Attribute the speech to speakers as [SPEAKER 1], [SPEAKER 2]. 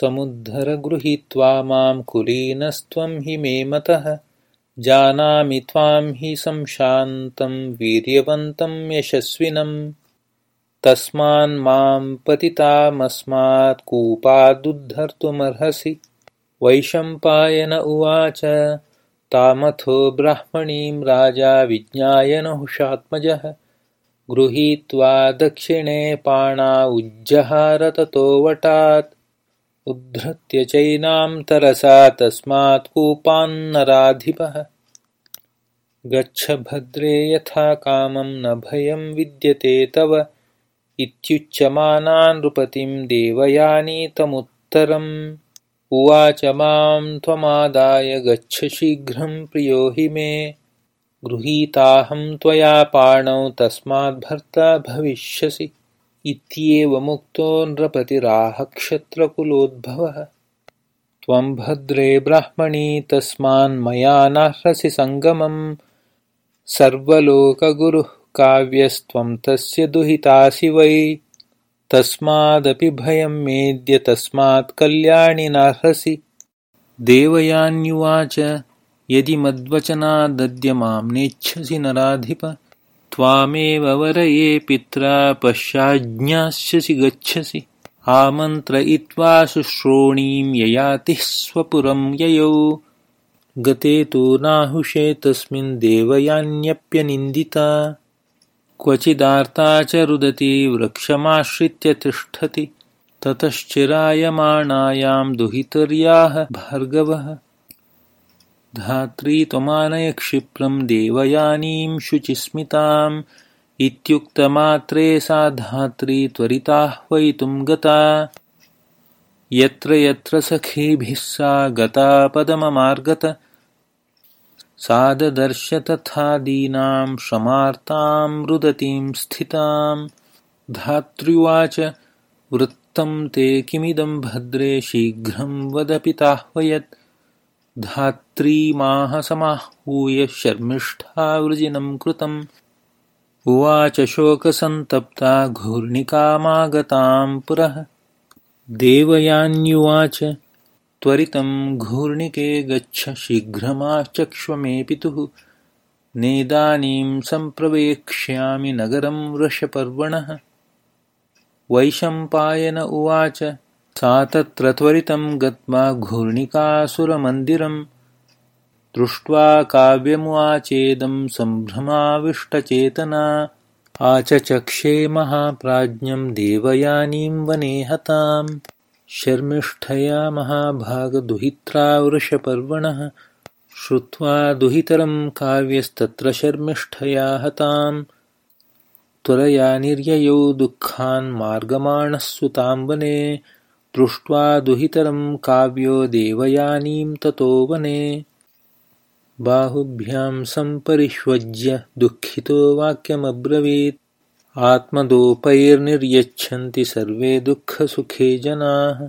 [SPEAKER 1] समुद्धरगृहीत्वा मां कुलीनस्त्वं हि मे मतः। जानामि त्वां हि संशान्तं वीर्यवन्तं यशस्विनं। तस्मान्मां पतितामस्मात् कूपादुद्धर्तुमर्हसि। वैशम्पायन उवाच तामथो ब्राह्मणीं राजा विज्ञाय नहुषात्मजः गृहीत्वा दक्षिणे पाणा उज्जहार ततो वटात् उद्धृत्य चैनां तरसा तस्मात् कूपान्नराधिपः गच्छ भद्रे यथा कामं न भयं विद्यते तव। इत्युच्यमाना नृपतिं देवयानीतमुत्तरम्। उवाच मां त्वमादाय गच्छ शीघ्रं प्रियो हि मे। गृहीताहं त्वया पाणौ तस्माद्भर्ता भविष्यसि इत्येवमुक्तो नृपतिराहक्षत्रकुलोद्भवः त्वं भद्रे ब्राह्मणी तस्मान्मया नार्हसि सङ्गमं सर्वलोकगुरुः काव्यस्त्वं तस्य दुहितासि वै। तस्मादपि भयं मेद्य तस्मात् कल्याणि नार्हसि देवयान्युवाच यदि मद्वचनादद्य मां नेच्छसि नराधिप त्वामेव वरये पित्रा पश्चाज्ञास्यसि गच्छसि। आमन्त्रयित्वा शुश्रोणीं ययातिः स्वपुरं ययौ। गते तु नाहुषे तस्मिन् देवयान्यप्यनिन्दिता। क्वचिदार्ता च रुदती वृक्षमाश्रित्य तिष्ठति। ततश्चिरायमाणायां दुहितर्याः भार्गवः धात्री त्वमानय क्षिप्रं देवयानीं शुचिस्मिताम् इत्युक्तमात्रे सा धात्री त्वरिताह्वयितुं गता। यत्र यत्र सखीभिः सा गता पदममार्गत साददर्श तथा दीनां श्रमार्तां रुदतीं स्थितां धात्र्युवाच वृत्तं ते किमिदं भद्रे शीघ्रं वद पिताह्वयत् धात्रीमाह समाहूय शर्मिष्ठा वृजिनं कृतम्। उवाच शोकसन्तप्ता घूर्णिकामागतां पुरः। देवयान्युवाच त्वरितं घूर्णिके गच्छ शीघ्रमाचक्ष्व मे पितुः नेदानीं सम्प्रवेक्ष्यामि नगरं वृषपर्वणः। वैशम्पायन उवाच सा तत्र त्वरितं गत्वा घूर्णिकासुरमन्दिरं दृष्ट्वा काव्यमुवाचेदं सम्भ्रमाविष्टचेतना आचचक्षे महाप्राज्ञं देवयानीं वने हतां। शर्मिष्ठया महाभागदुहित्रा वृषपर्वणः श्रुत्वा दुहितरं काव्यस्तत्र शर्मिष्ठया हतां। त्वरया निर्ययौ दुःखान् सुतां वने दृष्ट्वा दुहितरं काव्यो देवयानीं ततो वने। बाहुभ्यां सम्परिष्वज्य दुःखितो वाक्यमब्रवीत्। आत्मदोपैर्निर्यच्छन्ति सर्वे दुःखसुखे जनाः